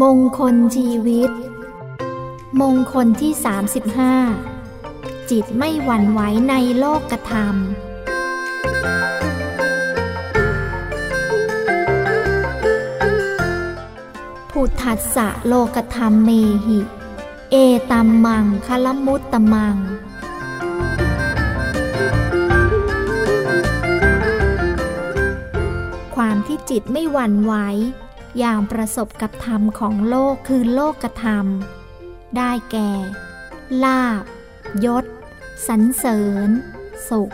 มงคลชีวิต มงคลที่ 35 จิตไม่หวั่นไหวในโลกธรรมพุทธัสสะโลกธรรมเมหิ เอตัมมังคลมุตตมัง ความที่จิตไม่หวั่นไหว อย่างประสบกับธรรมของโลกคือโลกธรรม ได้แก่ ลาบ ยศ สันเสริญ สุข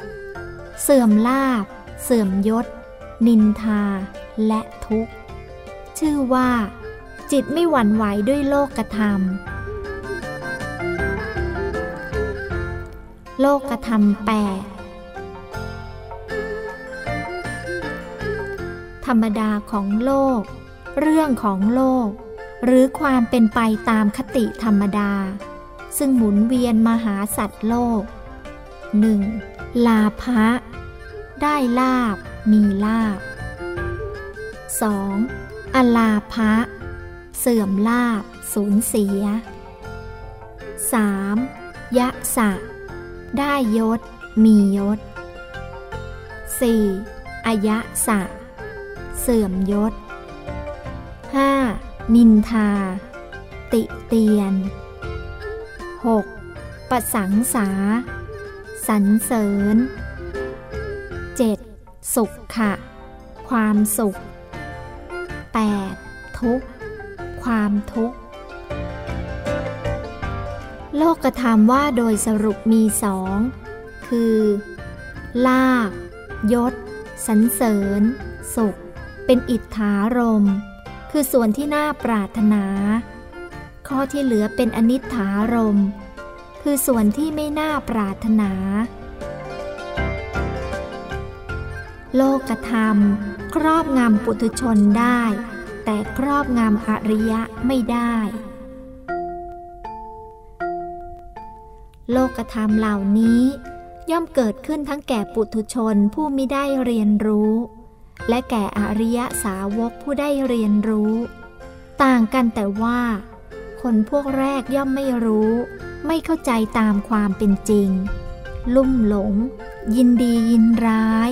เสื่อมลาบ เสื่อมยศ นินทา และทุกข์ ชื่อว่า จิตไม่หวั่นไหวด้วยโลกธรรม โลกธรรมแปดธรรมดาของโลก เรื่องของโลก หรือความเป็นไปตามคติธรรมดา ซึ่งหมุนเวียนมาหาสัตว์โลก 1. ลาภะได้ลาบมีลาบ 2. อลาภะเสื่อมลาบสูญเสีย 3. ยะสะ ได้ยศ มียศ 4. อายะสะ เสื่อมยศ 5. นินทา ติเตียน 6. ประสังสา สรรเสริญ 7. สุขขะ ความสุข 8. ทุกข์ ความทุกข์ โลกธรรมว่าโดยสรุปมีสอง คือ ลาบยศ สรรเสริญ สุข เป็นอิทธารม คือส่วนที่น่าปรารถนา ข้อที่เหลือเป็นอนิถารม คือส่วนที่ไม่น่าปรารถนา โลกธรรม ครอบงำปุถุชนได้ แต่ครอบงำอริยะไม่ได้ โลกธรรมเหล่านี้ย่อมเกิดขึ้นทั้งแก่ปุถุชนผู้ไม่ได้เรียนรู้ และแก่อริยสาวกผู้ได้เรียนรู้ ต่างกันแต่ว่า คนพวกแรกย่อมไม่รู้ ไม่เข้าใจตามความเป็นจริง ลุ่มหลง ยินดียินร้าย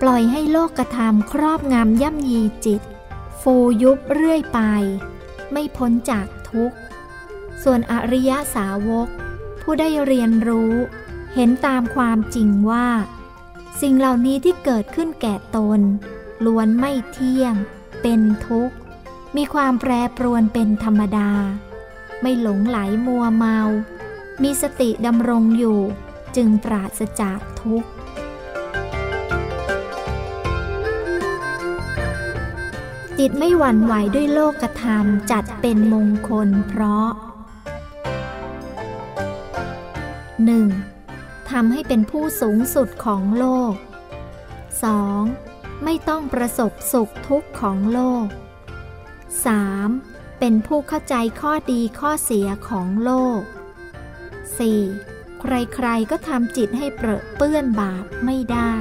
ปล่อยให้โลกธรรมครอบงำย่ำยีจิต ฟูยุบเรื่อยไป ไม่พ้นจากทุกข์ ส่วนอริยสาวก ผู้ได้เรียนรู้ เห็นตามความจริงว่า สิ่งเหล่านี้ที่เกิดขึ้นแก่ตน ล้วนไม่เที่ยง เป็นทุกข์ มีความแปรปรวนเป็นธรรมดา ไม่หลงไหลมัวเมา มีสติดำรงอยู่จึงปราศจากทุกข์ จิตไม่หวั่นไหวด้วยโลกธรรมจัดเป็นมงคลเพราะ 1. ทำให้เป็นผู้สูงสุดของโลก 2. ไม่ต้องประสบสุขทุกข์ของโลก 3. เป็นผู้เข้าใจข้อดีข้อเสียของโลก 4. ใครๆก็ทำจิตให้เปรอะเปื้อนบาปไม่ได้